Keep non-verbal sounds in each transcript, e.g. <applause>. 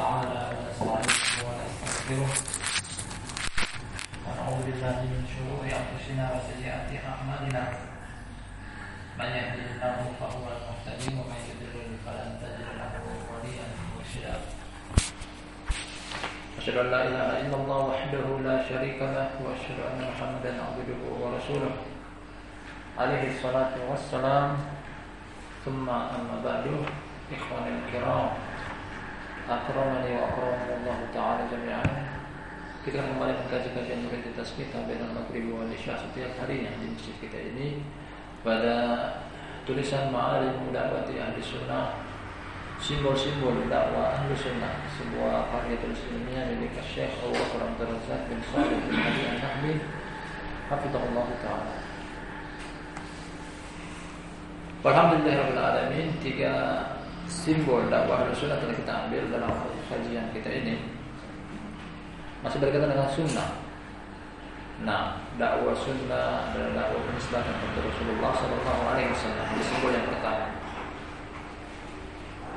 تعالى ونستعينه ونستغفره. ونعوذ بالله من شرور أنفسنا وسيئات أعمالنا. من يهده الله فهو المهتدي ومن يضلل فلن تجد له وليا مرشدا. أشهد أن لا إله إلا الله وحده لا شريك له وأشهد أن محمدا عبده ورسوله. عليه الصلاة والسلام. ثم أما بعد إخواني الكرام. akramani wa akramallahu ta'ala jami'an kita kembali mengkaji kajian murid di tasbih tabiran maghrib wa isya setiap harinya di masjid kita ini. Pada tulisan ma'arif dakwati ahli sunnah simbol-simbol dakwah ahli sunnah sebuah karya tulis ilmiah milik Syekh Abu Quran Abdul bin Salih bin Hadi An-Nahdi hafizahullah taala. Alhamdulillahirabbil alamin tiga simbol dakwah Sunnah telah kita ambil dalam kajian kita ini masih berkaitan dengan sunnah. Nah, dakwah sunnah adalah dakwah penisbatan kepada Rasulullah Sallallahu Alaihi Wasallam. Ini simbol yang pertama.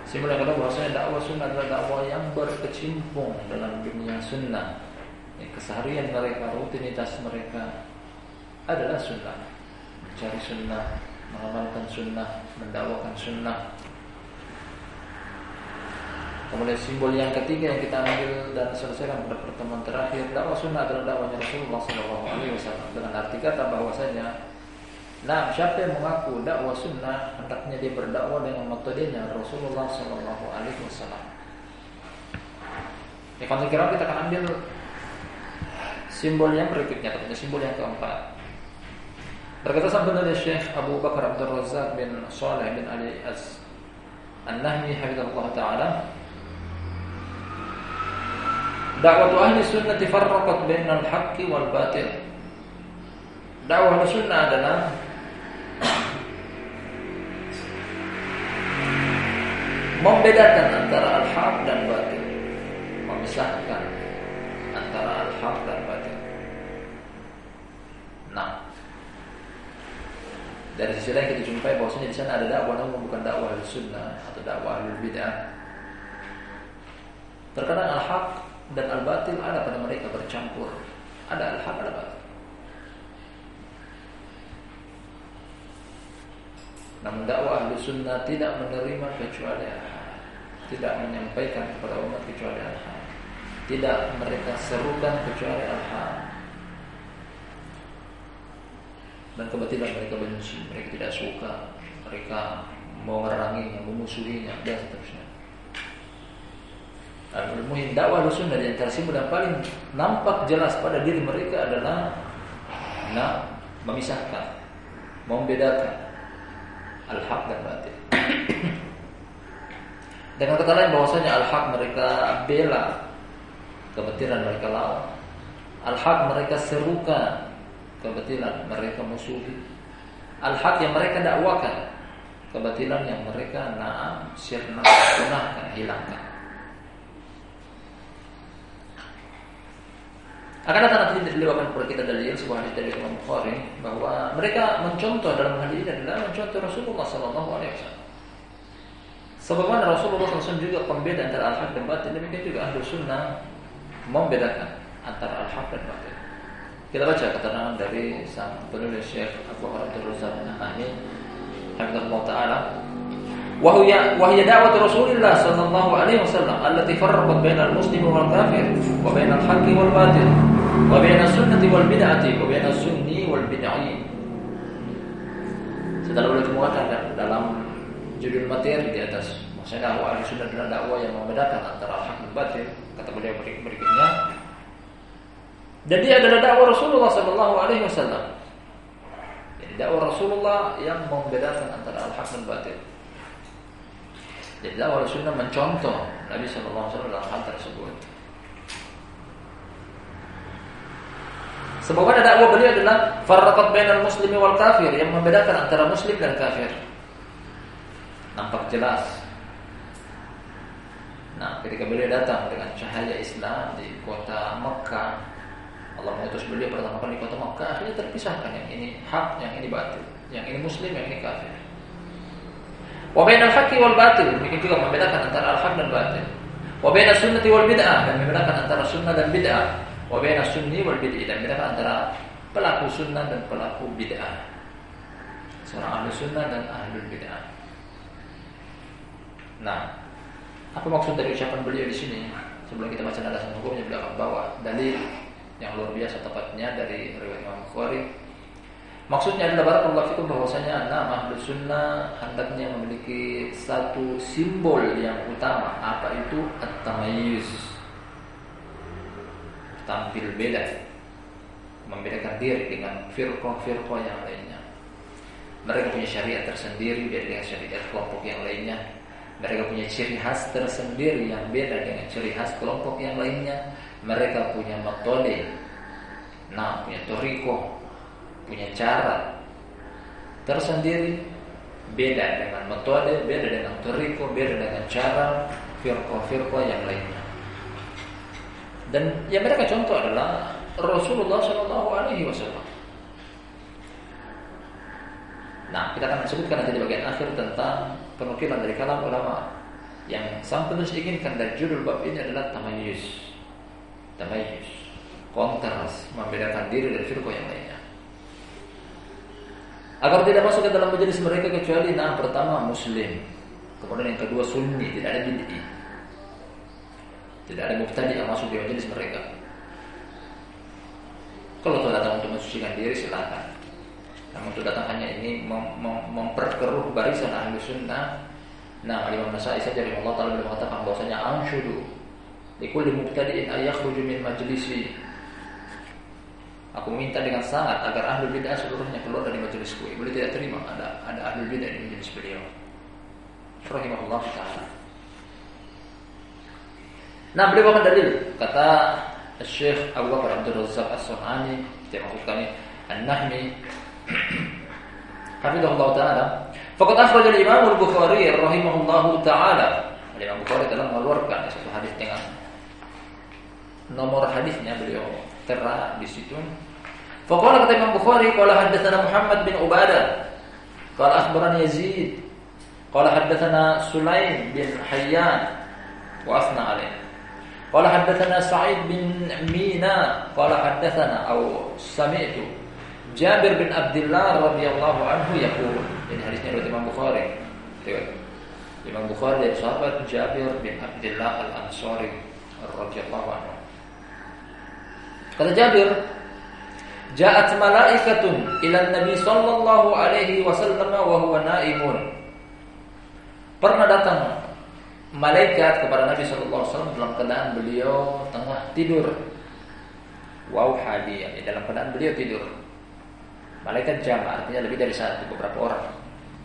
Simbol yang kedua bahwasanya dakwah sunnah adalah dakwah yang berkecimpung dalam dunia sunnah. Keseharian mereka, rutinitas mereka adalah sunnah. Mencari sunnah, mengamalkan sunnah, mendakwakan sunnah, Kemudian simbol yang ketiga yang kita ambil dan selesaikan pada pertemuan terakhir dakwah sunnah adalah dakwahnya Rasulullah Shallallahu Alaihi Wasallam dengan arti kata bahwasanya Nah, siapa yang mengaku dakwah sunnah hendaknya dia berdakwah dengan metodenya Rasulullah Shallallahu Alaihi Wasallam. Ya, kalau kira kita akan ambil simbol yang berikutnya, tentunya simbol yang keempat. Berkata sampai Syekh Abu Bakar Abdul Razak bin Saleh bin Ali Az An-Nahmi Hafizahullah Ta'ala Dakwah ahli sunnah farraqat bainal haqqi wal batil. Dakwah ahli sunnah adalah membedakan antara al-haq dan batil. Memisahkan antara al-haq dan batil. Nah, dari sisi lain kita jumpai bahwasanya di sana ada dakwah namun bukan dakwah sunnah atau dakwah bid'ah. Terkadang al-haq dan al-batil ada pada mereka bercampur. Ada al-haq, ada batil. Namun dakwah ahli sunnah tidak menerima kecuali al-haq. Tidak menyampaikan kepada umat kecuali al-haq. Tidak mereka serukan kecuali al-haq. Dan kebatilan mereka benci, mereka tidak suka, mereka mau meranginya, memusuhinya, dan seterusnya. Al-Muhim dakwah sunnah di antara simbol yang paling nampak jelas pada diri mereka adalah nah, memisahkan, membedakan al-haq dan batil. <coughs> Dengan kata lain bahwasanya al-haq mereka bela, kebatilan mereka lawan. Al-haq mereka serukan, kebatilan mereka musuhi. Al-haq yang mereka dakwakan, kebatilan yang mereka naam sirna punahkan, hilangkan. Akan datang nanti dilewakan kepada kita dari sebuah hadis dari Imam Bukhari bahwa mereka mencontoh dalam hadis ini adalah mencontoh Rasulullah Sallallahu Alaihi Wasallam. Sebagaimana Rasulullah SAW juga pembeda antara al-haq dan batil, demikian juga ahlu sunnah membedakan antara al-haq dan batil. Kita baca keterangan dari sang penulis Syekh Abu Abdul Razak Nahani, Hafizahullah Taala, وهي وهي دعوة رسول الله صلى الله عليه وسلم التي فرقت بين المسلم والكافر وبين الحق والباطل wa baina sunnati wal bid'ati wa baina sunni wal bid'i. Setelah boleh kemukakan dalam judul materi di atas maksudnya dakwah ahli sunnah dan dakwah yang membedakan antara hak dan batin. kata beliau berikutnya. Jadi adalah dakwah Rasulullah Sallallahu Alaihi Wasallam. Jadi dakwah Rasulullah yang membedakan antara al-haq dan batil jadi dakwah Rasulullah mencontoh Nabi Sallallahu Alaihi Wasallam dalam hal tersebut. Sebabnya dakwah beliau adalah farraqat bainal muslimi wal kafir yang membedakan antara muslim dan kafir. Nampak jelas. Nah, ketika beliau datang dengan cahaya Islam di kota Mekah, Allah mengutus beliau pertama kali di kota Mekah, akhirnya terpisahkan yang ini hak, yang ini batil, yang ini muslim, yang ini kafir. Wa bainal haqqi wal batil, demikian juga membedakan antara al-haq dan batil. Wa baina sunnati wal bid'ah dan membedakan antara sunnah dan bid'ah. Wa baina sunni wal bid'ah dan membedakan antara pelaku sunnah dan pelaku bid'ah. Seorang ahli sunnah dan ahli bid'ah. Nah, apa maksud dari ucapan beliau di sini? Sebelum kita baca alasan hukumnya beliau bawa dalil yang luar biasa tepatnya dari riwayat Imam Bukhari Maksudnya adalah barakallahu fikum bahwasanya nama ahlu sunnah hendaknya memiliki satu simbol yang utama apa itu at-tamayyuz tampil beda membedakan diri dengan firqah-firqah yang lainnya. Mereka punya syariat tersendiri beda dengan syariat kelompok yang lainnya. Mereka punya ciri khas tersendiri yang beda dengan ciri khas kelompok yang lainnya. Mereka punya metode nah punya toriko punya cara tersendiri beda dengan metode, beda dengan teriko, beda dengan cara firqa-firqa yang lainnya. Dan yang mereka contoh adalah Rasulullah Shallallahu Alaihi Wasallam. Nah, kita akan sebutkan nanti di bagian akhir tentang penukilan dari kalam ulama. Yang sang penulis inginkan dari judul bab ini adalah tamayus, tamayus, kontras, membedakan diri dari firqa yang lainnya. Agar tidak masuk ke dalam majelis mereka kecuali nah pertama muslim. Kemudian yang kedua sunni tidak ada bid'i tidak ada mubtadi yang masuk di majelis mereka kalau tuh datang untuk mensucikan diri silakan namun untuk datang hanya ini mem mem memperkeruh barisan ahli sunnah nah Imam Nasai saja Allah Taala mengatakan bahwasanya anshudu likulli mubtadi'in ayakhruju min majlisi Aku minta dengan sangat agar ahli bid'ah seluruhnya keluar dari majelisku. Beliau tidak terima ada ada ahli bid'ah di majelis beliau. Rahimahullah taala. Nah, beliau bawakan dalil kata Syekh Abu Bakar Abdul Razak As-Sunani, maksud kami An-Nahmi. <clears throat> Hafizahullah taala. Faqad akhraj al-Imam Al-Bukhari rahimahullahu taala. Imam Bukhari telah mengeluarkan satu hadis dengan nomor hadisnya beliau tera di situ. Faqala kata Imam Bukhari qala haddatsana Muhammad bin Ubadah qala akhbarani Yazid qala haddatsana Sulaim bin Hayyan wa asna alaih qala haddatsana Sa'id bin Mina qala haddatsana atau sami'tu. Jabir bin Abdullah radhiyallahu anhu yaqul ini hadisnya dari Imam Bukhari. Riwayat Imam Bukhari dari sahabat Jabir bin Abdullah Al-Ansari radhiyallahu anhu. Kata Jabir, Ja'at malaikatun ila Nabi sallallahu alaihi wasallam wa huwa naimun. Pernah datang malaikat kepada Nabi wasallam dalam keadaan beliau tengah tidur. Wow hadiah, dalam keadaan beliau tidur. Malaikat jam artinya lebih dari satu beberapa orang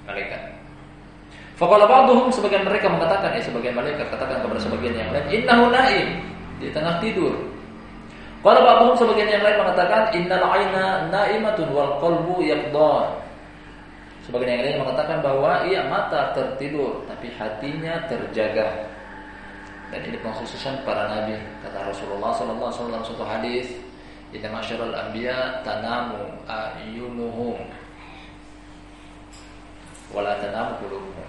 malaikat. Faqala ba'dhum sebagian mereka mengatakan ya sebagian malaikat katakan kepada sebagian yang lain innahu naim di tengah tidur kalau ba'dhum sebagian yang lain mengatakan innal aina naimatun wal qalbu yaqdan. Sebagian yang lain mengatakan bahwa iya mata tertidur tapi hatinya terjaga. Dan ini pengkhususan para nabi. Kata Rasulullah sallallahu alaihi wasallam satu hadis, "Inna masyarul anbiya tanamu ayunuhum wala tanamu qulubuhum."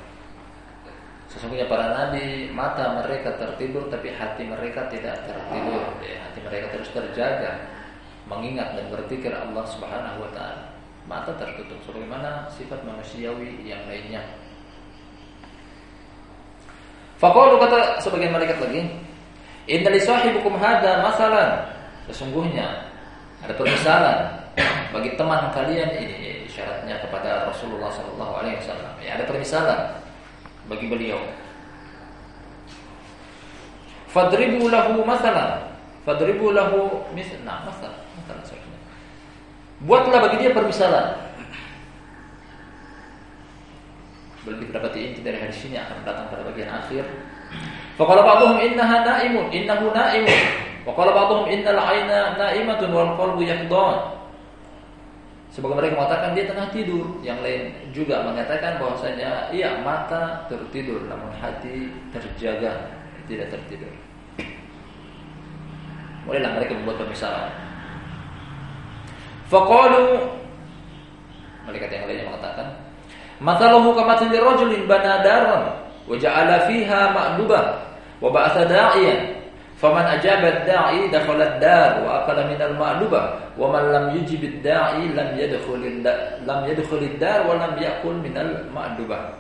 Sesungguhnya para nabi mata mereka tertidur tapi hati mereka tidak tertidur. Hati mereka terus terjaga mengingat dan berpikir Allah Subhanahu wa taala. Mata tertutup sebagaimana sifat manusiawi yang lainnya. Faqalu kata sebagian malaikat lagi, "Inna li hadza masalan." Sesungguhnya ada permisalan bagi teman kalian ini isyaratnya kepada Rasulullah sallallahu alaihi wasallam. Ya, ada permisalan bagi beliau. Fadribu lahu masalah. Fadribu lahu misal. Nah, masalah. Buatlah bagi dia permisalan. Belum didapati inti dari hadis ini akan datang pada bagian akhir. Faqala ba'dhum innaha na'imun, innahu na'imun. Wa qala ba'dhum innal 'aina na'imatun wal qalbu yaqdan. Sebagai mereka mengatakan dia tengah tidur. Yang lain juga mengatakan bahwasanya iya mata tertidur namun hati terjaga tidak tertidur. Mulailah mereka membuat permisalan. Faqalu. Malaikat yang lainnya mengatakan, "Mathaluhu kamathali rajulin bana daran wa ja'ala fiha ma'dubah wa ba'atha da'iyan. Faman ajaba ad-da'i dakhala ad-dar wa akala min al-ma'luba wa man lam yujib ad-da'i lam yadkhul lam yadkhul ad-dar wa lam ya'kul min al-ma'luba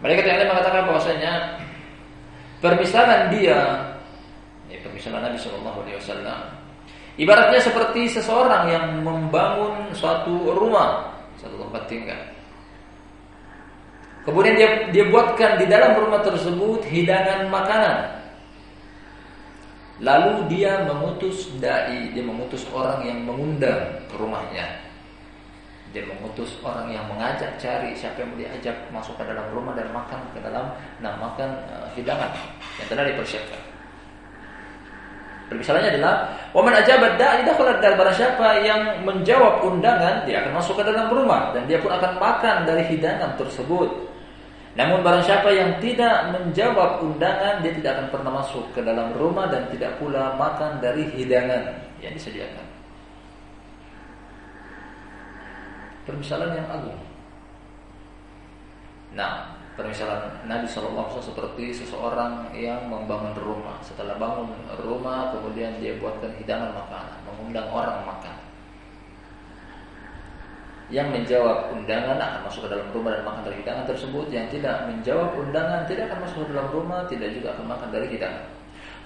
mereka yang mengatakan bahwasanya permisalan dia ya, permisalan Nabi Shallallahu Alaihi Wasallam ibaratnya seperti seseorang yang membangun suatu rumah satu tempat tinggal. Kemudian dia dia buatkan di dalam rumah tersebut hidangan makanan. Lalu dia memutus dai dia memutus orang yang mengundang ke rumahnya. Dia mengutus orang yang mengajak cari siapa yang mau diajak masuk ke dalam rumah dan makan ke dalam nah makan uh, hidangan yang telah dipersiapkan. Permisalannya adalah waman ajabat da'i dakhala dar barang siapa yang menjawab undangan dia akan masuk ke dalam rumah dan dia pun akan makan dari hidangan tersebut. Namun barang siapa yang tidak menjawab undangan dia tidak akan pernah masuk ke dalam rumah dan tidak pula makan dari hidangan yang disediakan. permisalan yang agung. Nah, permisalan Nabi Alaihi seperti seseorang yang membangun rumah. Setelah bangun rumah, kemudian dia buatkan hidangan makanan, mengundang orang makan. Yang menjawab undangan akan masuk ke dalam rumah dan makan dari hidangan tersebut. Yang tidak menjawab undangan tidak akan masuk ke dalam rumah, tidak juga akan makan dari hidangan.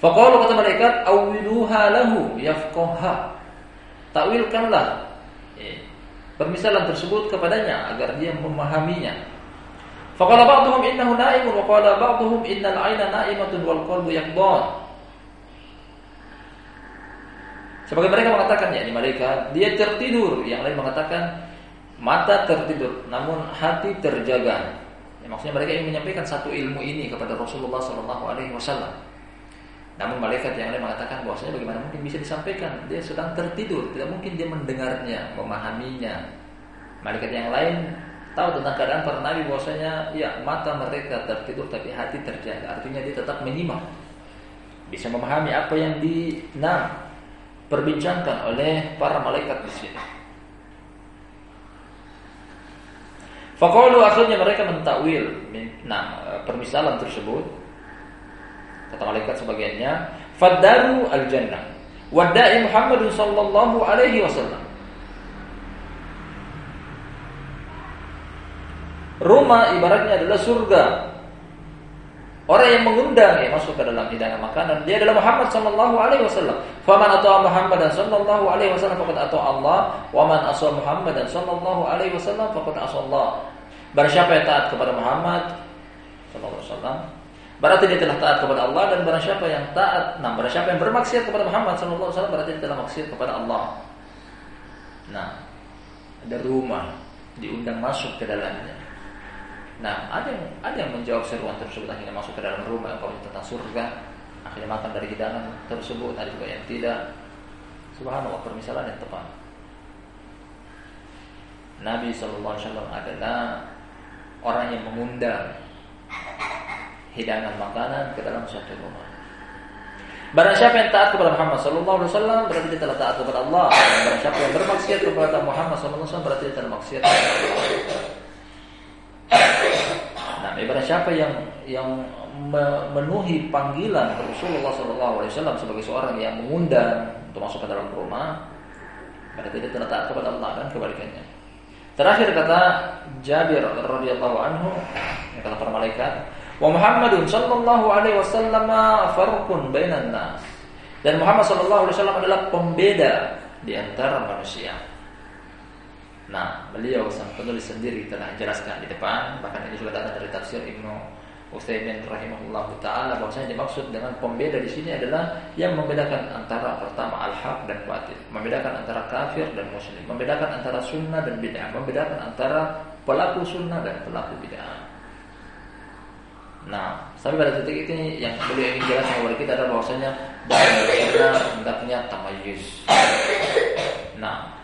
Faqalu kata malaikat, awiluha lahu yafqaha. Takwilkanlah permisalan tersebut kepadanya agar dia memahaminya. Faqala ba'dhum innahu na'imun wa qala ba'dhum innal 'aina na'imatun wal qalbu yaqdan. Sebagai mereka mengatakan ya ini mereka dia tertidur, yang lain mengatakan mata tertidur namun hati terjaga. Ya, maksudnya mereka ingin menyampaikan satu ilmu ini kepada Rasulullah Shallallahu alaihi wasallam. Namun malaikat yang lain mengatakan bahwasanya bagaimana mungkin bisa disampaikan? Dia sedang tertidur, tidak mungkin dia mendengarnya, memahaminya. Malaikat yang lain tahu tentang keadaan para nabi bahwasanya ya mata mereka tertidur tapi hati terjaga. Artinya dia tetap menyimak. Bisa memahami apa yang di nah, perbincangkan oleh para malaikat di sini. Fakalu akhirnya mereka mentakwil nah, permisalan tersebut kata malaikat sebagiannya fadaru al jannah wadai Muhammad sallallahu alaihi wasallam rumah ibaratnya adalah surga Orang yang mengundang ya masuk ke dalam hidangan makanan dia adalah Muhammad sallallahu alaihi wasallam. Faman atau Muhammad sallallahu alaihi wasallam faqad atau Allah, wa man asa Muhammad sallallahu alaihi wasallam faqad asa Allah. Barang siapa yang taat kepada Muhammad sallallahu alaihi wasallam, Berarti dia telah taat kepada Allah dan barang siapa yang taat, nah barang siapa yang bermaksiat kepada Muhammad sallallahu alaihi wasallam berarti dia telah maksiat kepada Allah. Nah, ada rumah diundang masuk ke dalamnya. Nah, ada yang ada yang menjawab seruan tersebut akhirnya masuk ke dalam rumah kalau tentang surga, akhirnya makan dari hidangan tersebut, ada juga yang tidak. Subhanallah, permisalan yang tepat. Nabi Wasallam adalah orang yang mengundang hidangan makanan ke dalam suatu rumah. Barang siapa yang taat kepada Muhammad wasallam berarti dia telah taat kepada Allah. Barang siapa yang bermaksiat kepada Muhammad wasallam berarti dia telah maksiat kepada Allah. Nah, barang siapa yang yang memenuhi panggilan Rasulullah wasallam sebagai seorang yang mengundang untuk masuk ke dalam rumah, berarti dia taat kepada Allah dan kebalikannya. Terakhir kata Jabir radhiyallahu anhu, yang kata para malaikat, Wa Muhammadun sallallahu alaihi wasallam farqun bainan nas. Dan Muhammad sallallahu alaihi wasallam adalah pembeda di antara manusia. Nah, beliau sang penulis sendiri telah jelaskan di depan, bahkan ini juga datang dari tafsir Ibnu Utsaimin rahimahullah taala. Bahwasanya dimaksud dengan pembeda di sini adalah yang membedakan antara pertama al-haq dan batil, membedakan antara kafir dan muslim, membedakan antara sunnah dan bid'ah, membedakan antara pelaku sunnah dan pelaku bid'ah. Nah, sampai pada titik ini yang beliau ingin jelaskan kepada kita adalah bahwasanya dalam kita hendaknya tamayus. Nah,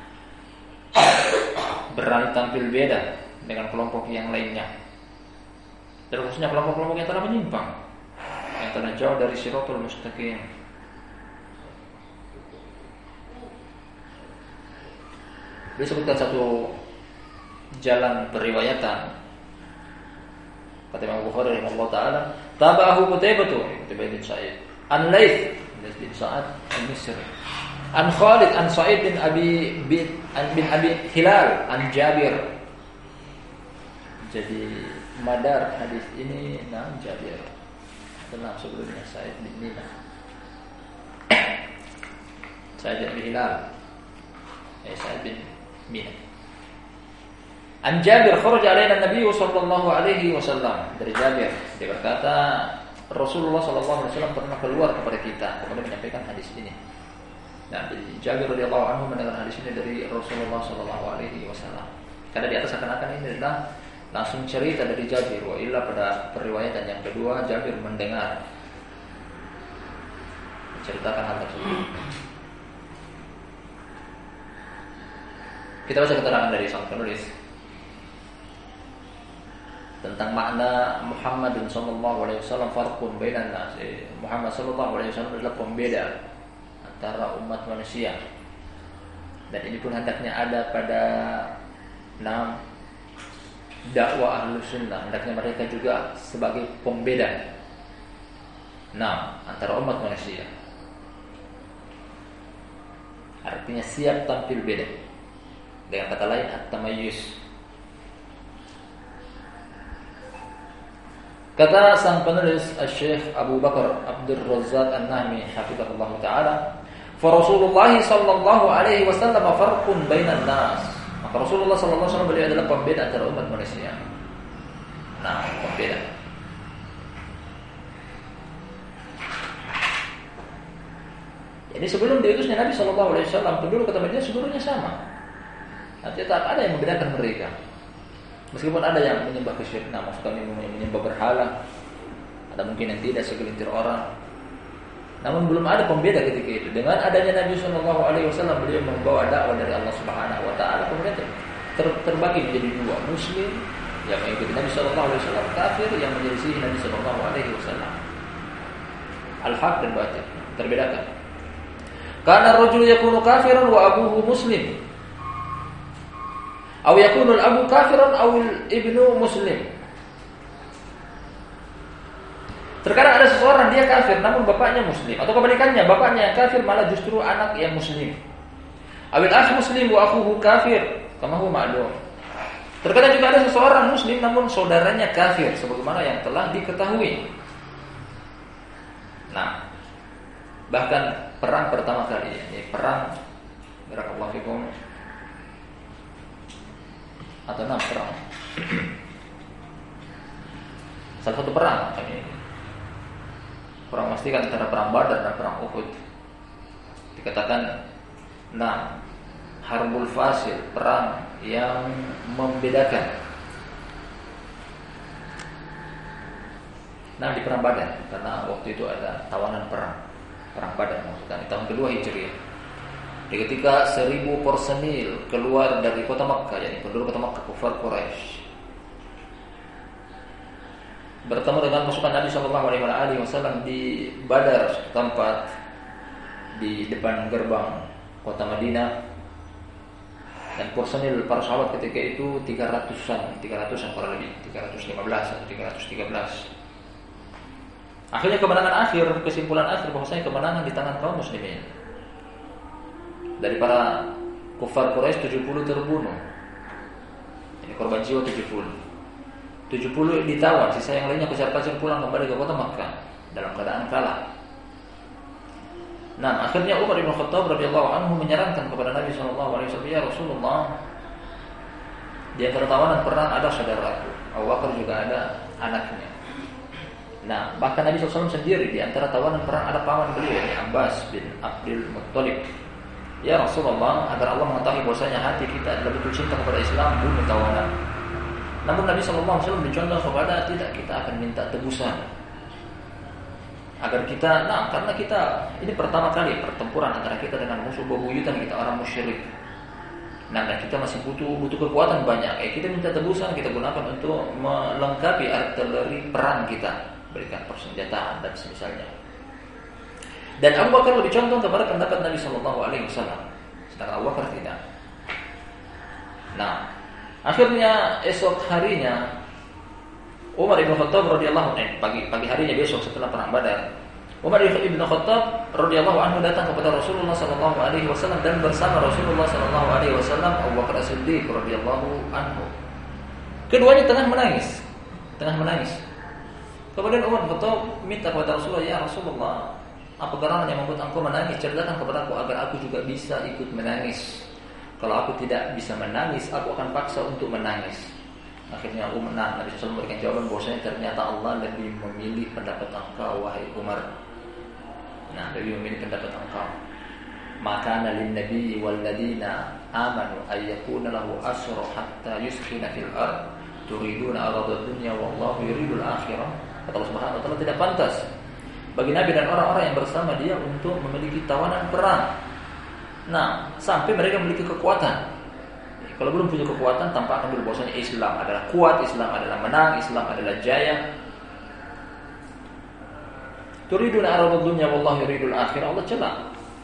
berani tampil beda dengan kelompok yang lainnya. Terusnya kelompok-kelompok yang telah menyimpang, yang telah jauh dari siratul mustaqim. Beliau sebutkan satu jalan periwayatan Kata Imam Bukhari rahimahullah taala, tabahu Qutaibah tu, Qutaibah bin Sa'id. An Laits bin Sa'ad al-Misri. An Khalid an Sa'id bin Abi bin, Abi Hilal an Jabir. Jadi madar hadis ini nah Jabir. Tenang sebelumnya Sa'id bin Mina. <coughs> Sa'id bin Hilal. Eh Sa'id bin Mina. An Jabir kharaja alaina Nabi sallallahu alaihi wasallam. Dari Jabir dia berkata Rasulullah sallallahu alaihi wasallam pernah keluar kepada kita kemudian menyampaikan hadis ini. Nah, Jabir radhiyallahu anhu mendengar hadis ini dari Rasulullah sallallahu alaihi wasallam. Karena di atas akan-akan ini adalah langsung cerita dari Jabir. Wa illa pada periwayatan yang kedua Jabir mendengar menceritakan hal tersebut. Kita baca keterangan dari sang penulis tentang makna Muhammad sallallahu alaihi wasallam farqun bainan nas. Eh, Muhammad sallallahu alaihi wasallam adalah pembeda antara umat manusia. Dan ini pun hendaknya ada pada enam dakwah ahlu sunnah. Hendaknya mereka juga sebagai pembeda. Nah, antara umat manusia. Artinya siap tampil beda. Dengan kata lain, at-tamayyuz Kata sang penulis Syekh Abu Bakar Abdul Razzaq An-Nahmi hafizahullah taala, "Fa Rasulullah sallallahu alaihi wasallam farqun bainan nas." Maka Rasulullah sallallahu alaihi wasallam beliau adalah pembeda antara umat manusia. Nah, pembeda. Jadi sebelum diutusnya Nabi Shallallahu Alaihi Wasallam penduduk kota Madinah seluruhnya sama. Artinya tak ada yang membedakan mereka. Meskipun ada yang menyembah kesyirikan, maksud kami menyembah berhala, ada mungkin yang tidak segelintir orang. Namun belum ada pembeda ketika itu. Dengan adanya Nabi Shallallahu Alaihi Wasallam beliau membawa dakwah dari Allah Subhanahu Wa Taala, kemudian ter terbagi menjadi dua Muslim yang mengikuti Nabi Shallallahu Alaihi Wasallam, kafir yang menjadi Nabi Shallallahu Alaihi Wasallam. Al-haq dan batil terbedakan. Karena rojul yakunu kafiran wa abuhu muslim Aw yakunul abu kafiran awil ibnu muslim. Terkadang ada seseorang dia kafir namun bapaknya muslim atau kebalikannya bapaknya yang kafir malah justru anak yang muslim. Awil akh muslim wa akhuhu kafir kama huwa ma'lum. Terkadang juga ada seseorang muslim namun saudaranya kafir sebagaimana yang telah diketahui. Nah, bahkan perang pertama kali ini perang barakallahu fikum atau enam perang. <clears throat> Salah satu perang ini. Perang pastikan antara perang Badar dan perang Uhud. Dikatakan enam harbul fasil, perang yang membedakan. Nah di perang Badar karena waktu itu ada tawanan perang, perang Badar maksudnya di tahun kedua Hijriah. Di ketika seribu personil keluar dari kota Makkah, yakni penduduk kota Makkah, kufar Quraisy, bertemu dengan pasukan Nabi Shallallahu Alaihi Wasallam di Badar, tempat di depan gerbang kota Madinah dan personil para sahabat ketika itu 300-an, 300-an kurang lebih, 315 atau 313. Akhirnya kemenangan akhir, kesimpulan akhir bahwasanya kemenangan di tangan kaum muslimin dari para kufar Quraisy 70 terbunuh. Ini korban jiwa 70. 70 ditawan, sisa yang lainnya kejar-kejar pulang kembali ke kota Makkah dalam keadaan kalah. Nah, akhirnya Umar bin Khattab radhiyallahu anhu menyarankan kepada Nabi sallallahu alaihi wasallam, "Ya Rasulullah, di antara tawanan perang ada saudaraku. Abu Bakar juga ada anaknya." Nah, bahkan Nabi SAW sendiri di antara tawanan perang ada paman beliau, Abbas bin Abdul Muttalib Ya Rasulullah, agar Allah mengetahui bahwasanya hati kita adalah betul cinta kepada Islam bunuh tawanan. Namun Nabi Shallallahu Alaihi Wasallam mencontoh kepada tidak kita akan minta tebusan agar kita, nah karena kita ini pertama kali pertempuran antara kita dengan musuh bebuyutan kita orang musyrik. Nah, dan kita masih butuh butuh kekuatan banyak. Eh, kita minta tebusan kita gunakan untuk melengkapi artileri perang kita, berikan persenjataan dan semisalnya. Dan Abu Bakar lebih condong kepada pendapat Nabi Shallallahu Alaihi Wasallam, sedangkan Abu Bakar tidak. Nah, akhirnya esok harinya Umar ibn Khattab radhiyallahu anhu pagi pagi harinya besok setelah perang Badar. Umar ibn Khattab radhiyallahu anhu datang kepada Rasulullah sallallahu alaihi wasallam dan bersama Rasulullah sallallahu alaihi wasallam Abu Bakar As-Siddiq radhiyallahu anhu. Keduanya tengah menangis. Tengah menangis. Kemudian Umar Khattab minta kepada Rasulullah, "Ya Rasulullah, apa gerangan yang membuat engkau menangis? Ceritakan kepada aku agar aku juga bisa ikut menangis. Kalau aku tidak bisa menangis, aku akan paksa untuk menangis." Akhirnya Umar nah, Nabi SAW memberikan jawaban bahwasanya ternyata Allah lebih memilih pendapat engkau wahai Umar. Nah, lebih memilih pendapat engkau. Maka nabi wal ladina amanu ay yakuna lahu asra hatta yuskhina fil ard turiduna arada dunya wallahu yuridul akhirah. Kata Allah Subhanahu wa taala tidak pantas bagi Nabi dan orang-orang yang bersama dia untuk memiliki tawanan perang. Nah, sampai mereka memiliki kekuatan kalau belum punya kekuatan tanpa akan bahwasanya Islam adalah kuat, Islam adalah menang, Islam adalah jaya. Turidun aradud dunya wallahu yuridul akhirah. Allah celah.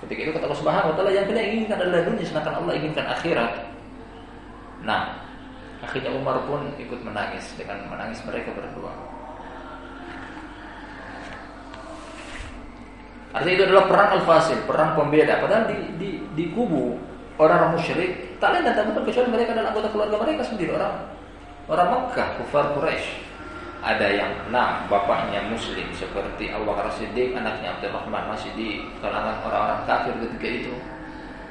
Ketika itu kata Allah Subhanahu wa taala yang kalian inginkan adalah dunia sedangkan Allah inginkan akhirat. Nah, akhirnya Umar pun ikut menangis dengan menangis mereka berdua. Artinya itu adalah perang al-fasil, perang pembeda. Padahal di, di, di kubu orang-orang musyrik tak lain dan tak bukan kecuali mereka adalah anggota keluarga mereka sendiri orang orang Mekah kufar Quraisy. Ada yang enam bapaknya muslim seperti Abu Bakar Siddiq anaknya Abdurrahman masih di kalangan orang-orang kafir ketika itu.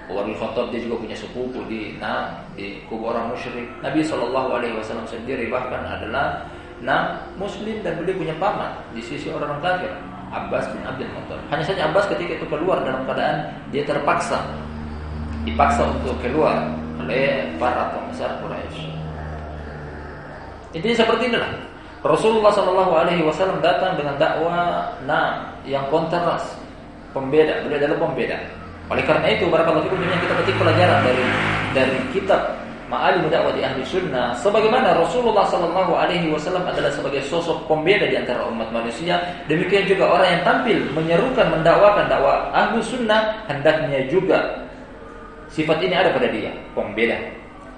Umar bin Khattab dia juga punya sepupu di nah di kubu orang musyrik. Nabi Shallallahu Alaihi Wasallam sendiri bahkan adalah nah muslim dan beliau punya paman di sisi orang-orang kafir Abbas bin Abdul Muttalib hanya saja Abbas ketika itu keluar dalam keadaan dia terpaksa dipaksa untuk keluar oleh para pembesar Quraisy. Intinya seperti inilah. Rasulullah Shallallahu Alaihi Wasallam datang dengan dakwah nah yang kontras, pembeda. Beliau adalah pembeda. Oleh karena itu, barakallahu fikum yang kita petik pelajaran dari dari kitab Ma'alim di ahli sunnah sebagaimana Rasulullah Shallallahu Alaihi Wasallam adalah sebagai sosok pembeda di antara umat manusia demikian juga orang yang tampil menyerukan mendakwakan dakwah ahli sunnah hendaknya juga Sifat ini ada pada dia, pembeda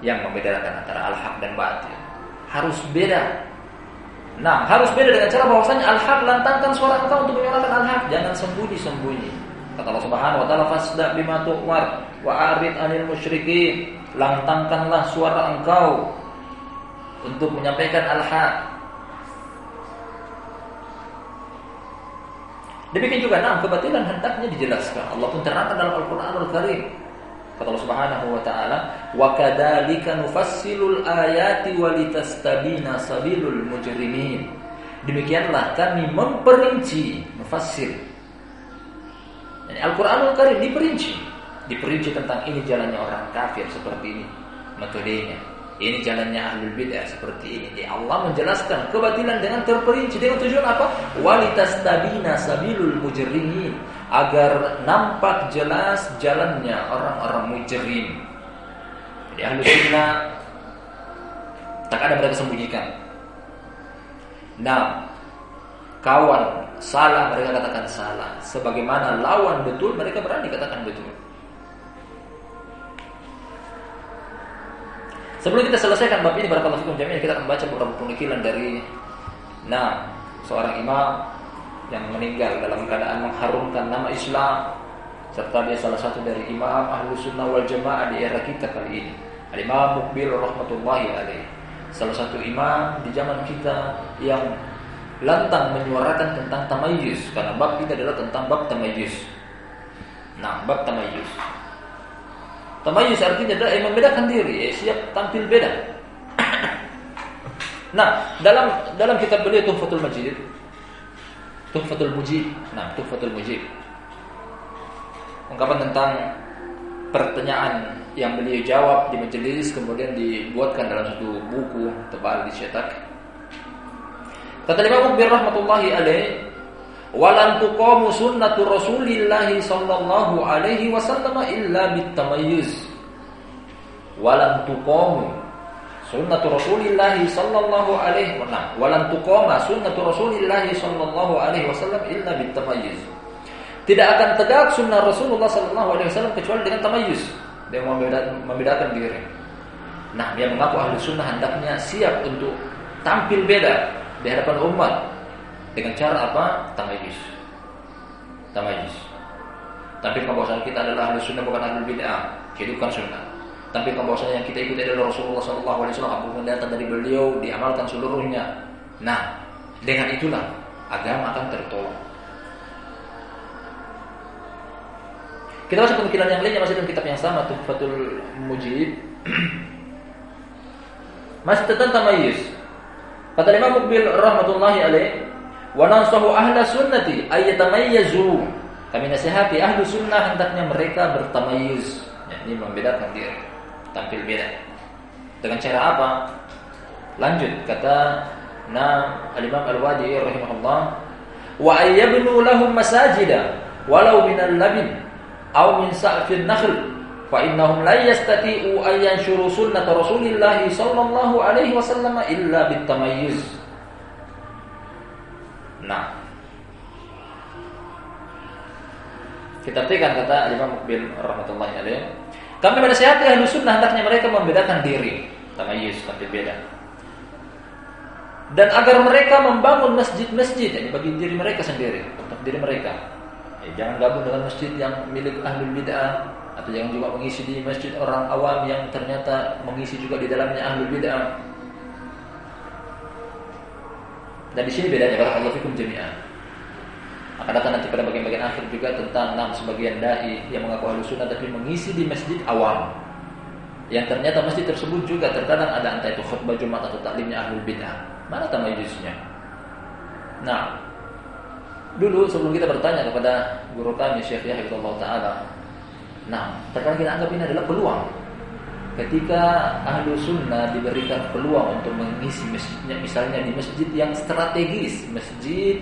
yang membedakan antara al-haq dan batil. Harus beda. Nah, harus beda dengan cara bahwasanya al-haq lantangkan suara engkau untuk menyuarakan al-haq, jangan sembunyi-sembunyi. Kata Allah Subhanahu wa taala fasda bima tu'mar wa arid anil musyrikin. Lantangkanlah suara engkau untuk menyampaikan al-haq. Demikian juga nah kebatilan hendaknya dijelaskan. Allah pun terangkan dalam Al-Qur'anul Karim. Kata Allah Subhanahu wa taala, "Wa kadzalika nufassilul ayati walitastabina sabilul mujrimin." Demikianlah kami memperinci, mufassir. Al-Qur'anul Karim diperinci, diperinci tentang ini jalannya orang kafir seperti ini metodenya. Ini jalannya ahlul bid'ah seperti ini. Jadi Allah menjelaskan kebatilan dengan terperinci dengan tujuan apa? Walitastabina sabilul mujrimin agar nampak jelas jalannya orang-orang mujrim. Jadi ahlu sunnah tak ada mereka sembunyikan. Nah, kawan salah mereka katakan salah. Sebagaimana lawan betul mereka berani katakan betul. Sebelum kita selesaikan bab ini barakallahu fikum jami'an kita akan baca beberapa penukilan dari nah seorang imam yang meninggal dalam keadaan mengharumkan nama Islam serta dia salah satu dari imam ahlu sunnah wal jamaah di era kita kali ini. Al-imam Mukbil rahmatullahi alaih. Salah satu imam di zaman kita yang lantang menyuarakan tentang tamayus karena bab ini adalah tentang bab tamayus nah bab tamayus tamayus artinya adalah yang membedakan diri eh, siap tampil beda <coughs> nah dalam dalam kitab beliau Tuhfatul Majid Tuhfatul Mujib. Nah, Tuhfatul Mujib. Ungkapan tentang pertanyaan yang beliau jawab di majelis kemudian dibuatkan dalam satu buku tebal dicetak. Kata Imam Mukbir rahmatullahi alaih, "Walan tuqamu sunnatu Rasulillah sallallahu alaihi wasallam illa bitamayyuz." Walan tuqamu sunnatu Rasulillah sallallahu alaihi wasallam walam tuqama sunnatu Rasulillah sallallahu alaihi wasallam illa bitamayyiz. Tidak akan tegak sunnah Rasulullah sallallahu alaihi wasallam kecuali dengan tamayyuz. Dia membedakan, membedakan diri. Nah, dia mengaku ahli sunnah hendaknya siap untuk tampil beda di hadapan umat dengan cara apa? Tamayus. Tamayus. Tapi bahwasanya kita adalah ahli sunnah bukan ahli bid'ah, bukan sunnah. Tapi bahwasanya yang kita ikuti adalah Rasulullah Alaihi Wasallam, apa pun datang dari beliau diamalkan seluruhnya. Nah, dengan itulah agama akan tertolong. Kita masuk pemikiran yang lainnya masih dalam kitab yang sama Tuhfatul Mujib. <clears throat> masih tentang tamayus. Kata Imam Mukbil rahmatullahi alaih, "Wa nansahu ahla sunnati ay yatamayyazu." Kami nasihati ahlu sunnah hendaknya mereka bertamayuz. Ya, ini membedakan diri, tampil beda. Dengan cara apa? Lanjut kata Nah, Al-Imam Al-Wadi rahimahullah, "Wa ayyabnu lahum masajida walau minal labin aw min sa'fin nakhl." fa innahum la yastati'u an yanshuru sunnata Rasulillah sallallahu alaihi wasallam illa bitamayyuz. Nah. Kita artikan kata Imam Mukbil rahmatullahi alaih. Kami pada sehati ahlu sunnah hendaknya mereka membedakan diri. Tamayyuz tapi beda. Dan agar mereka membangun masjid-masjid ini bagi diri mereka sendiri, untuk diri mereka. Ya, jangan gabung dengan masjid yang milik ahli bid'ah atau yang juga mengisi di masjid orang awam yang ternyata mengisi juga di dalamnya ahli bid'ah. Dan di sini bedanya Allah fikum jami'ah. Akan datang nanti pada bagian-bagian akhir juga tentang enam sebagian dai yang mengaku ahli sunnah tapi mengisi di masjid awam. Yang ternyata masjid tersebut juga terkadang ada entah itu khutbah Jumat atau taklimnya ahli bid'ah. Mana tamayuznya? Nah, dulu sebelum kita bertanya kepada guru kami Syekh Yahya Taala Nah, terkadang kita anggap ini adalah peluang. Ketika ahlu sunnah diberikan peluang untuk mengisi masjidnya, misalnya di masjid yang strategis, masjid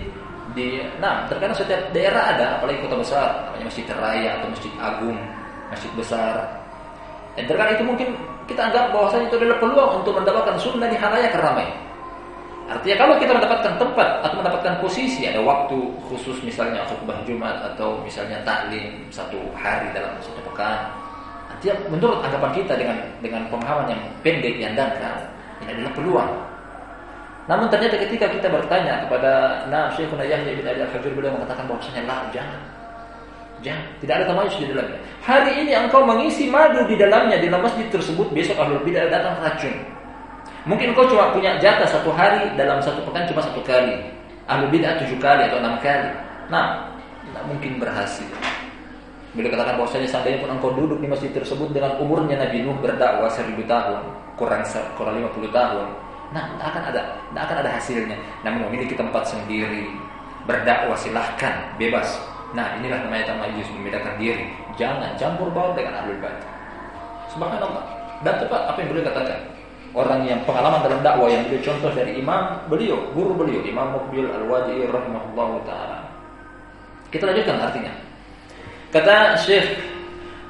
di, nah terkadang setiap daerah ada, apalagi kota besar, namanya masjid raya atau masjid agung, masjid besar. Dan terkadang itu mungkin kita anggap bahwasanya itu adalah peluang untuk mendapatkan sunnah di halayak ramai. Artinya kalau kita mendapatkan tempat atau mendapatkan posisi ada waktu khusus misalnya khutbah Jumat atau misalnya taklim satu hari dalam satu pekan. Artinya menurut anggapan kita dengan dengan pemahaman yang pendek yang dangkal ini adalah peluang. Namun ternyata ketika kita bertanya kepada Nah Syekhuna Yahya bin Ali Al-Fajr beliau mengatakan bahwasanya lah jangan. Jangan, tidak ada tamayus di dalamnya. Hari ini engkau mengisi madu di dalamnya di dalam masjid tersebut, besok ahlul bidah datang racun. Mungkin kau cuma punya jatah satu hari dalam satu pekan cuma satu kali. Ahlu bid'ah tujuh kali atau enam kali. Nah, tidak mungkin berhasil. Bila katakan bahwasanya seandainya pun engkau duduk di masjid tersebut dengan umurnya Nabi Nuh berdakwah seribu tahun, kurang kurang lima puluh tahun, nah tidak akan ada, tidak akan ada hasilnya. Namun memiliki tempat sendiri, berdakwah silahkan, bebas. Nah inilah namanya tamayus membedakan diri. Jangan campur baur dengan ahli bid'ah. Subhanallah. Dan tepat apa yang boleh katakan orang yang pengalaman dalam dakwah yang beliau contoh dari imam beliau, guru beliau, Imam Muqbil Al-Wadi rahimahullah taala. Kita lanjutkan artinya. Kata Syekh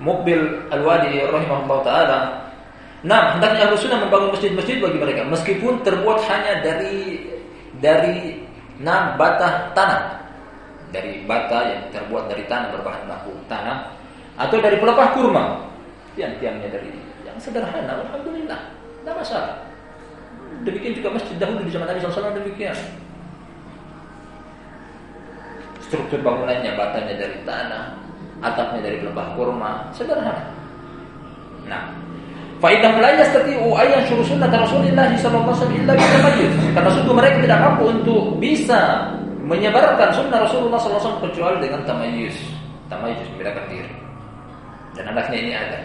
Muqbil Al-Wadi rahimahullah taala, Nah, hendaknya Ahlus Sunnah membangun masjid-masjid bagi mereka meskipun terbuat hanya dari dari enam bata tanah. Dari bata yang terbuat dari tanah berbahan baku tanah atau dari pelepah kurma. Tiang-tiangnya dari yang sederhana, alhamdulillah. Tidak masalah. Demikian juga masjid dahulu di zaman Nabi SAW demikian. Struktur bangunannya, batanya dari tanah, atapnya dari lebah kurma, sederhana. Nah, Faidah belajar seperti ayat suruh sunnah Rasulullah SAW illa Karena sungguh mereka tidak mampu untuk bisa menyebarkan sunnah Rasulullah SAW kecuali dengan tamayus. Tamayus membedakan diri. Dan anaknya ini ada.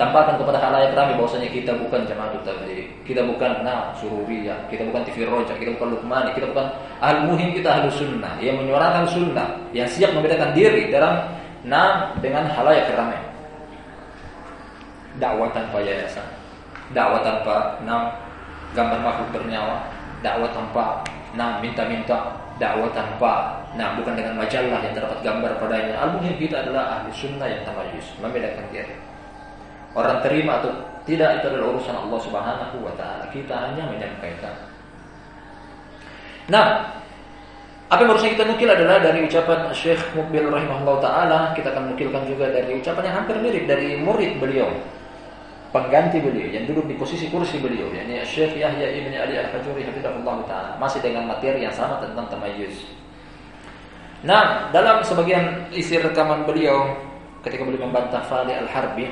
Tampakkan kepada halayak ramai bahwasanya kita bukan jamaah tabligh, kita bukan nah sururiyah, kita bukan TV Roja, kita bukan Lukmani, kita bukan al muhim kita ahlu sunnah yang menyuarakan sunnah, yang siap membedakan diri dalam nah dengan halayak ramai. Dakwah tanpa yayasan, dakwah tanpa nah gambar makhluk bernyawa, dakwah tanpa nah minta-minta, dakwah tanpa nah bukan dengan majalah yang terdapat gambar padanya. Al muhim kita adalah ahli sunnah yang tamayus, membedakan diri. Orang terima atau tidak itu adalah urusan Allah Subhanahu wa taala. Kita hanya menyampaikan. Nah, apa yang harusnya kita nukil adalah dari ucapan Syekh Mukbil rahimahullah taala, kita akan nukilkan juga dari ucapan yang hampir mirip dari murid beliau. pengganti beliau yang duduk di posisi kursi beliau yakni Syekh Yahya Ibn Ali Al-Hajuri hafizahullah taala masih dengan materi yang sama tentang tamayuz. Nah, dalam sebagian isi rekaman beliau ketika beliau membantah Fali Al-Harbi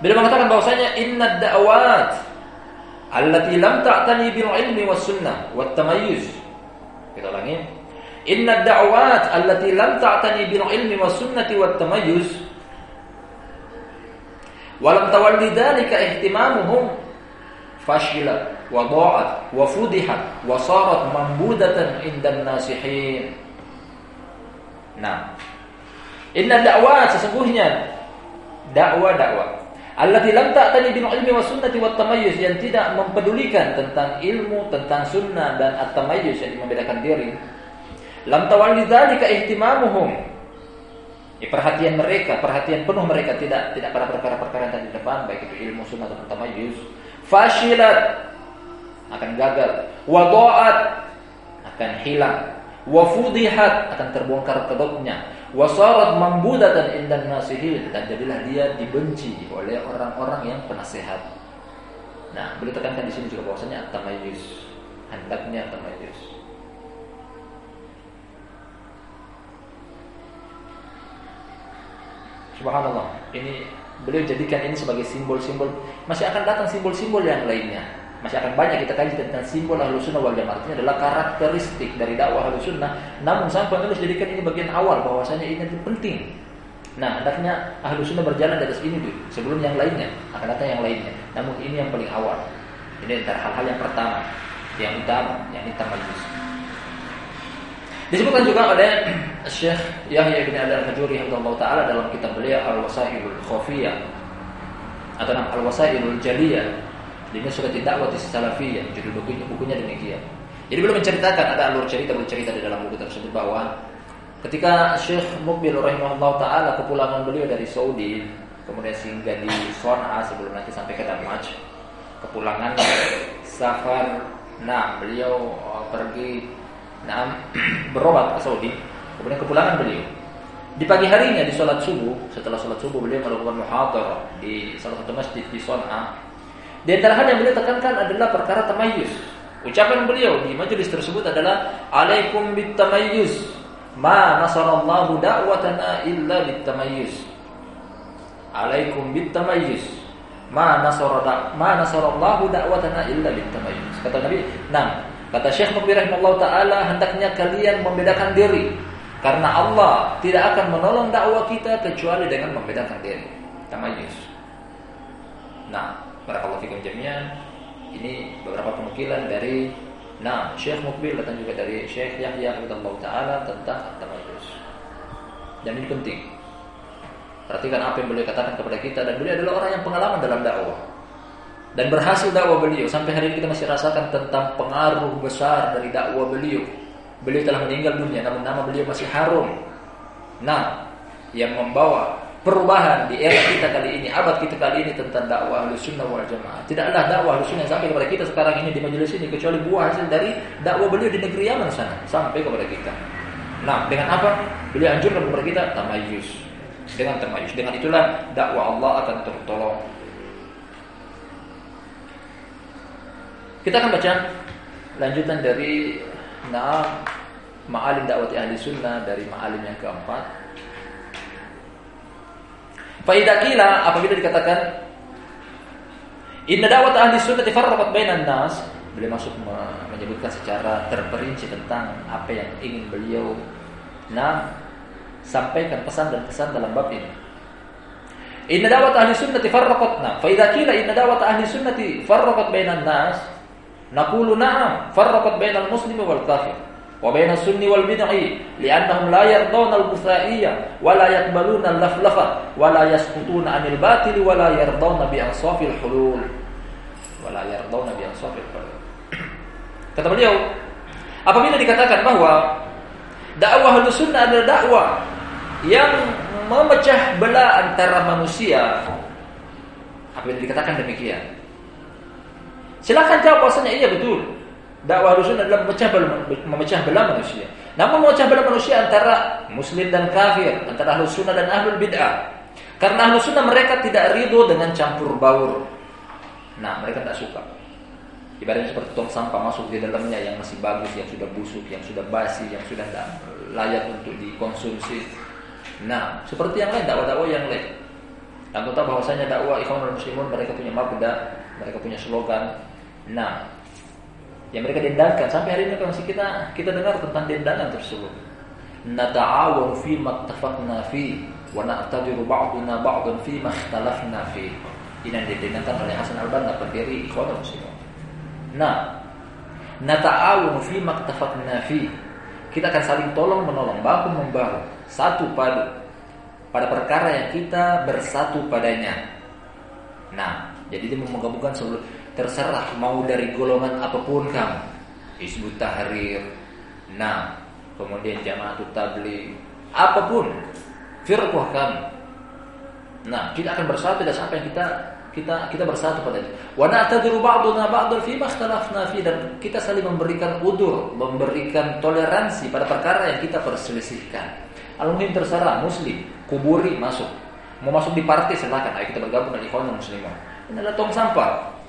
beliau mengatakan bahwasanya inna da'wat allati lam ta'tani bil ilmi was sunnah wat tamayyuz. Kita ulangi inna da'wat allati lam ta'tani bil ilmi was sunnati wat tamayyuz. Walam tawalli dzalika ihtimamuhum. Fashilat wa dha'at wa fudihat wa sarat mambudatan indan nasihin. Nah, inna dakwah sesungguhnya dakwah-dakwah allati lam ta'tani bil ilmi wa sunnati wat tamayyuz yang tidak mempedulikan tentang ilmu, tentang sunnah dan at-tamayyuz yang membedakan diri. Lam tawalli dzalika ihtimamuhum. Ya, perhatian mereka, perhatian penuh mereka tidak tidak pada perkara-perkara yang tadi di depan, baik itu ilmu sunnah atau tamayuz, fashilat akan gagal, wadoat akan hilang, wafudihat akan terbongkar kedoknya, wasarat mambudatan indan nasihin dan jadilah dia dibenci oleh orang-orang yang penasehat. Nah, beliau tekankan di sini juga bahwasanya tamayuz, hendaknya tamayuz. Subhanallah. Ini beliau jadikan ini sebagai simbol-simbol. Masih akan datang simbol-simbol yang lainnya. Masih akan banyak kita kaji tentang simbol ahlu sunnah wal jamaah. Ini adalah karakteristik dari dakwah ahlu sunnah. Namun sang penulis jadikan ini bagian awal bahwasanya ini penting. Nah, hendaknya ahlu sunnah berjalan di atas ini dulu. Sebelum yang lainnya akan datang yang lainnya. Namun ini yang paling awal. Ini antara hal-hal yang pertama, yang utama, yang ini tamayus. Disebutkan juga oleh <clears throat> Syekh Yahya bin Al Hajuri Allah taala dalam kitab beliau Al Wasailul Khafiyah atau Al Wasailul Jaliyah ini sudah tidak waktu salafiyah judul bukunya bukunya demikian. Jadi belum menceritakan ada alur cerita bercerita di dalam buku tersebut bahwa ketika Syekh Mukbil rahimahullah taala kepulangan beliau dari Saudi kemudian singgah di Son'a sebelum nanti sampai ke Damaj kepulangan safar nah beliau uh, pergi nah, <clears throat> berobat ke Saudi, kemudian kepulangan beliau. Di pagi harinya di sholat subuh, setelah sholat subuh beliau melakukan muhadhar di salah satu masjid di Son'a. Di antara hal yang beliau tekankan adalah perkara tamayus. Ucapan beliau di majelis tersebut adalah Alaikum tamayus, Ma nasarallahu da'watana illa tamayus. Alaikum tamayus, Ma nasarallahu ma nasarallahu da'watana illa tamayus. Kata Nabi, "Nah, Kata Syekh Mubir rahimahullah taala hendaknya kalian membedakan diri karena Allah tidak akan menolong dakwah kita kecuali dengan membedakan diri. Tamayus. Nah, barakallahu fikum jami'an. Ini beberapa penukilan dari Nah, Syekh Mukbil datang juga dari Syekh Yahya Allah taala tentang tamayus. Dan ini penting. Perhatikan apa yang beliau katakan kepada kita dan beliau adalah orang yang pengalaman dalam dakwah dan berhasil dakwah beliau sampai hari ini kita masih rasakan tentang pengaruh besar dari dakwah beliau. Beliau telah meninggal dunia namun nama beliau masih harum. Nah, yang membawa perubahan di era kita kali ini, abad kita kali ini tentang dakwah sunnah wal jamaah. Tidaklah dakwah sunnah sampai kepada kita sekarang ini di majelis ini kecuali buah hasil dari dakwah beliau di negeri Yaman sana sampai kepada kita. Nah, dengan apa? Beliau anjurkan kepada kita tamayus. Dengan tamayus, dengan itulah dakwah Allah akan tertolong Kita akan baca lanjutan dari Naam Ma'alim dakwati ahli sunnah dari ma'alim yang keempat. Faidah kila apabila dikatakan Inna dakwat ahli sunnah tifarraqat bainan nas Beliau masuk menyebutkan secara terperinci tentang apa yang ingin beliau nah sampaikan pesan dan kesan dalam bab ini. Inna dawat ahli sunnati farraqat na. Fa idza qila inna dawat ahli sunnati farraqat bainan nas Naqulu na'am farraqat bainal muslimi wal kafir wa la yaqbaluna al laflafa wa la yasqutuna 'anil batil wa la yardawna bi ansafil hulul wa la yardawna bi ansafil hulul Kata beliau apabila dikatakan bahwa dakwah sunnah adalah dakwah yang memecah belah antara manusia apabila dikatakan demikian Silahkan jawab bahasanya iya betul. Dakwah Rasul adalah memecah belah, memecah belah manusia. Namun memecah belah manusia antara muslim dan kafir, antara ahlu sunnah dan ahlul bid'ah. Karena ahlu sunnah mereka tidak ridho dengan campur baur. Nah, mereka tidak suka. Ibaratnya seperti tong sampah masuk di dalamnya yang masih bagus, yang sudah busuk, yang sudah basi, yang sudah tidak layak untuk dikonsumsi. Nah, seperti yang lain, dakwah-dakwah yang lain. Dan bahwasanya dakwah ikhwanul muslimun mereka punya mabda, mereka punya slogan. Nah, yang mereka dendangkan sampai hari ini masih kita kita dengar tentang dendangan tersebut. Nata'awun fi mattafaqna fi wa na'tadiru ba'duna ba'dan fi ma ikhtalafna fi. Ini yang didendangkan oleh Hasan Al-Banna pendiri ikhwanul muslimun. Nah, nata'awun fi maktafaqna fi. Kita akan saling tolong menolong, bahu membahu, satu padu pada perkara yang kita bersatu padanya. Nah, jadi dia menggabungkan seluruh terserah mau dari golongan apa pun kamu. Hizbut Tahrir, nah, kemudian Jamaatul Tabligh, apa pun firqah kamu. Nah, kita akan bersatu dan sampai kita kita kita bersatu pada itu. Wa na'tadiru ba'duna ba'dul fi makhtalafna fi dan kita saling memberikan udur, memberikan toleransi pada perkara yang kita perselisihkan. Al-muhim terserah muslim, kuburi masuk. Mau masuk di partai silakan, ayo kita bergabung dengan ikhwan muslimah. Ini adalah tong sampah.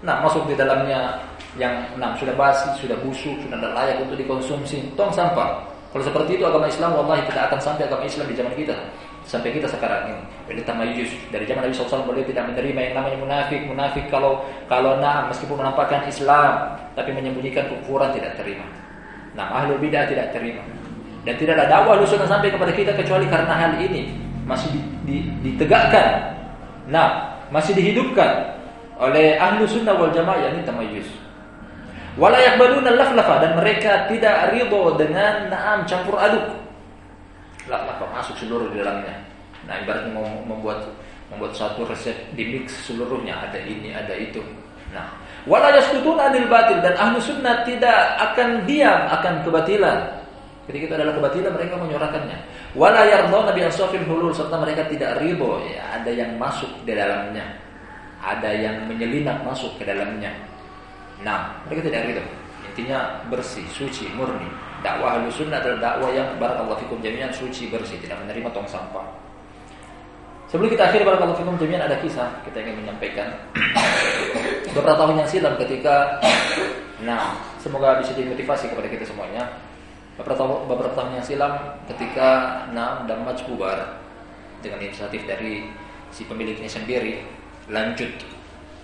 Nah, masuk di dalamnya yang enam sudah basi, sudah busuk, sudah tidak layak untuk dikonsumsi, tong sampah. Kalau seperti itu agama Islam wallahi tidak akan sampai agama Islam di zaman kita sampai kita sekarang ini. Jadi tamayus dari zaman Nabi SAW beliau tidak menerima yang namanya munafik. Munafik kalau kalau nah meskipun menampakkan Islam tapi menyembunyikan kekufuran tidak terima. Nah ahlul bidah tidak terima. Dan tidak ada dakwah sunnah sampai kepada kita kecuali karena hal ini masih di, di, ditegakkan. Nah masih dihidupkan oleh ahlu sunnah wal jamaah ini tamayus. Walayak yakbaluna laflafa dan mereka tidak ridho dengan naam campur aduk apa masuk seluruh di dalamnya. Nah, ibaratnya membuat membuat satu resep di mix seluruhnya ada ini ada itu. Nah, wala yaskutuna anil batil dan ahlu sunnah tidak akan diam akan kebatilan. Ketika itu adalah kebatilan mereka menyuarakannya. Wala yarduna bi asafil hulul serta mereka tidak ribo ya ada yang masuk di dalamnya. Ada yang menyelinap masuk ke dalamnya. Nah, mereka tidak ridho. Intinya bersih, suci, murni. Dakwah Ahlus Sunnah adalah dakwah yang barakallahu fikum jami'an suci bersih, tidak menerima tong sampah. Sebelum kita akhiri barakallahu fikum jami'an ada kisah kita ingin menyampaikan. <coughs> Beberapa tahun yang silam ketika <coughs> nah, semoga bisa dimotivasi kepada kita semuanya. Beberapa tahun, beberapa tahun yang silam ketika nah dan bubar dengan inisiatif dari si pemiliknya sendiri lanjut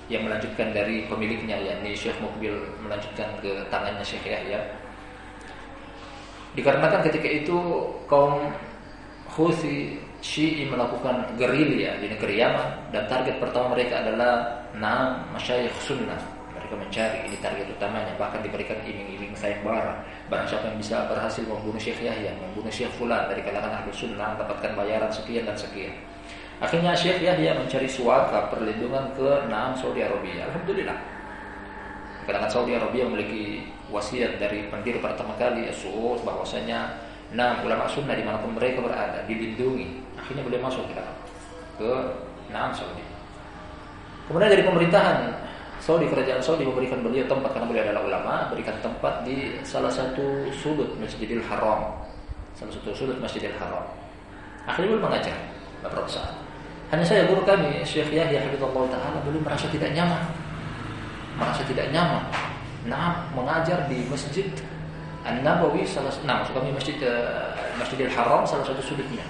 yang melanjutkan dari pemiliknya yakni Syekh Mukbil melanjutkan ke tangannya Syekh Yahya Dikarenakan ketika itu kaum Houthi Syi'i melakukan gerilya di negeri Yaman dan target pertama mereka adalah enam masyayikh sunnah. Mereka mencari ini target utamanya bahkan diberikan iming-iming sayembara. Barang siapa yang bisa berhasil membunuh Syekh Yahya, membunuh Syekh Fulan dari kalangan ahlu sunnah mendapatkan bayaran sekian dan sekian. Akhirnya Syekh Yahya mencari suaka perlindungan ke enam Saudi Arabia. Alhamdulillah. Kalangan Saudi Arabia memiliki wasiat dari pendiri pertama kali Suud bahwasanya enam ulama sunnah di mana pun mereka berada dilindungi. Akhirnya boleh masuk ke ke Saudi. Kemudian dari pemerintahan Saudi kerajaan Saudi memberikan beliau tempat karena beliau adalah ulama berikan tempat di salah satu sudut Masjidil Haram. Salah satu sudut Masjidil Haram. Akhirnya beliau mengajar beberapa saat hanya saya guru kami Syekh Yahya Habibullah Ta'ala belum merasa tidak nyaman merasa tidak nyaman Nah, mengajar di Masjid An-Nabawi salah nah maksud kami Masjid uh, Masjidil Haram salah satu sudutnya.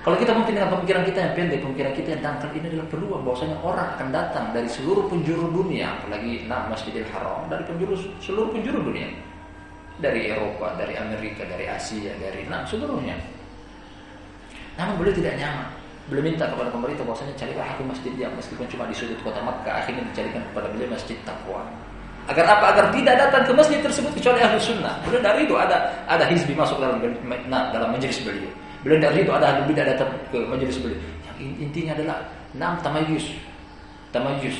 Kalau kita mungkin dengan pemikiran kita yang pendek, pemikiran kita yang dangkal ini adalah peluang bahwasanya orang akan datang dari seluruh penjuru dunia, apalagi nah Masjidil Haram dari penjuru seluruh penjuru dunia. Dari Eropa, dari Amerika, dari Asia, dari nah seluruhnya. Namun beliau tidak nyaman. Beliau minta kepada pemerintah bahwasanya carilah aku masjid yang meskipun cuma di sudut kota Makkah, akhirnya dicarikan kepada beliau masjid takwa. Agar apa? Agar tidak datang ke masjid tersebut kecuali ahli sunnah. Beliau dari itu ada ada hizbi masuk dalam nah, dalam majelis beliau. Beliau dari itu ada ahli bidah datang ke majelis beliau. Yang intinya adalah enam tamayus. Tamayus.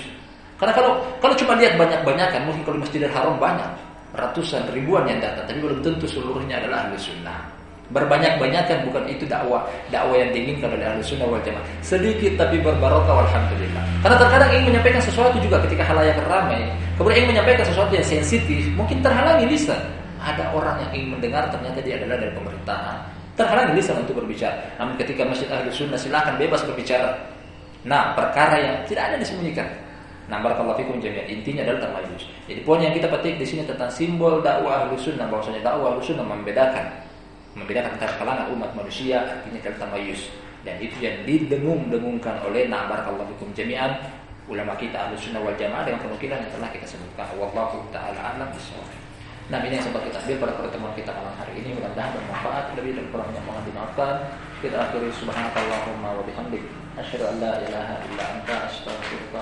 Karena kalau kalau cuma lihat banyak-banyakan, mungkin kalau Masjidil Haram banyak, ratusan, ribuan yang datang, tapi belum tentu seluruhnya adalah ahli sunnah. Berbanyak-banyakan bukan itu dakwah dakwah yang diinginkan oleh ahli sunnah wal jamaah. Sedikit tapi berbarokah alhamdulillah. Karena terkadang ingin menyampaikan sesuatu juga ketika halayak ramai, kemudian ingin menyampaikan sesuatu yang sensitif, mungkin terhalangi bisa. Ada orang yang ingin mendengar ternyata dia adalah dari pemerintahan, Terhalang lisan untuk berbicara. Namun ketika masjid ahli sunnah silakan bebas berbicara. Nah, perkara yang tidak ada disembunyikan. Nah, barakallahu fikum jami'an. Intinya adalah tamayus. Jadi poin yang kita petik di sini tentang simbol dakwah ahli sunnah bahwasanya dakwah ahli sunnah membedakan membedakan antara kalangan umat manusia artinya adalah tamayus dan itu yang didengung-dengungkan oleh nah barakallahu fikum jami'an ulama kita ahli sunnah wal jamaah dengan penukilan yang telah kita sebutkan. Wallahu taala alam bisawab. Nah ini yang sempat kita ambil pada pertemuan kita malam hari ini mudah-mudahan bermanfaat lebih dan kurangnya mohon dimaafkan. Kita akhiri subhanakallahumma wa bihamdik asyhadu an la ilaha illa anta astaghfiruka